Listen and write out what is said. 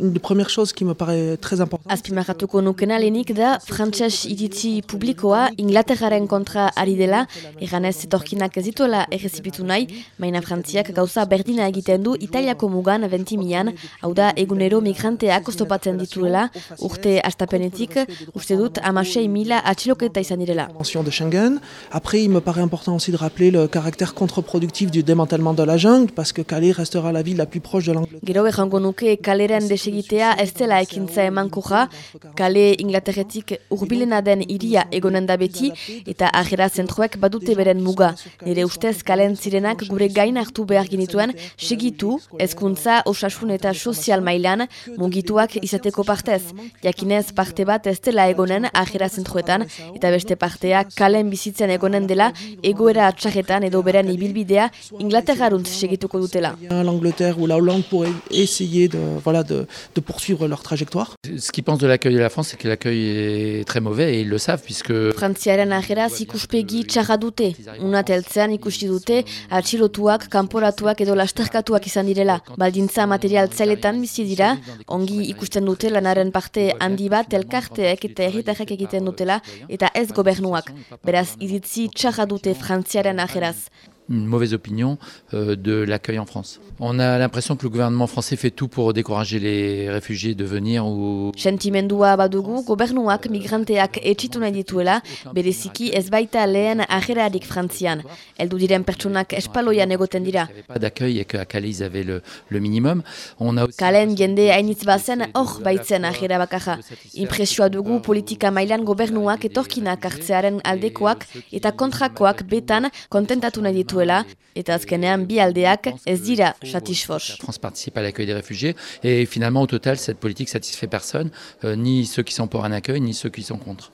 Une des premières choses qui me paraît très importante. Azpimarratuko nukena lehenik da frantses iritzi publikoa Inglaterraren kontra ari dela, eganez etorkinak ez dituela errezipitu nahi, baina frantziak gauza berdina egiten du Italiako mugan ventimian, hau da egunero migranteak oztopatzen dituela, urte astapenetik, uste dut amasei mila atxiloketa izan direla. De Schengen. Après, il me paraît important aussi de rappeler le caractère contre-productif du démantèlement de la jungle, parce que Calais restera la ville la plus proche de l'Angleterre. Gero errango nuke kaleren desegitea ez dela ekintza emankoja, kale Inglaterretik urbilena den iria egonen da beti, eta ajera zentroek badute beren muga. Nire ustez kalen zirenak gure gain hartu behar genituen, segitu, ezkuntza, osasun eta sozial mailan, mugituak izateko partez. Jakinez parte bat ez dela egonen ajera zentroetan, eta beste partea kalen bizitzen egonen dela, egoera atxarretan edo beren ibilbidea Inglaterraruntz segituko dutela. L'Angleterre ou la Hollande pourraient essayer de, voilà, de, de poursuivre leur trajectoire. Ce qu'ils pensent de l'accueil de la France, c'est que l'accueil est très mauvais et ils le savent puisque Frantziaren ajeraz ikuspegi txarra dute. Unateltzean ikusi dute atxilotuak, kanporatuak edo lasterkatuak izan direla. Baldintza material zailetan bizi dira, ongi ikusten dute lanaren parte handi bat elkarteek eta erritarrek egiten dutela eta ez gobernuak. Beraz, iritzi txarra dute frantziaren ajeraz. Une mauvaise opinion euh, de l'accueil en France. On a l'impression que le gouvernement français fait tout pour décourager les réfugiés de venir ou Sentimendua badugu gobernuak migranteak etxitu nahi dituela, bereziki ez baita lehen ajerarik frantzian. Eldu diren pertsonak espaloian egoten dira. pas d'accueil et qu'à Calais ils avaient le, le minimum. On a Kalen jende hainitz bazen hor baitzen ajera bakarra. Impresioa dugu politika mailan gobernuak etorkinak hartzearen aldekoak eta kontrakoak betan kontentatu nahi dituela, eta azkenean bi aldeak ez dira satisfos. La France participe à l'accueil des réfugiés et finalement au total cette politique satisfait personne, euh, ni ceux qui sont pour un accueil, ni ceux qui sont contre.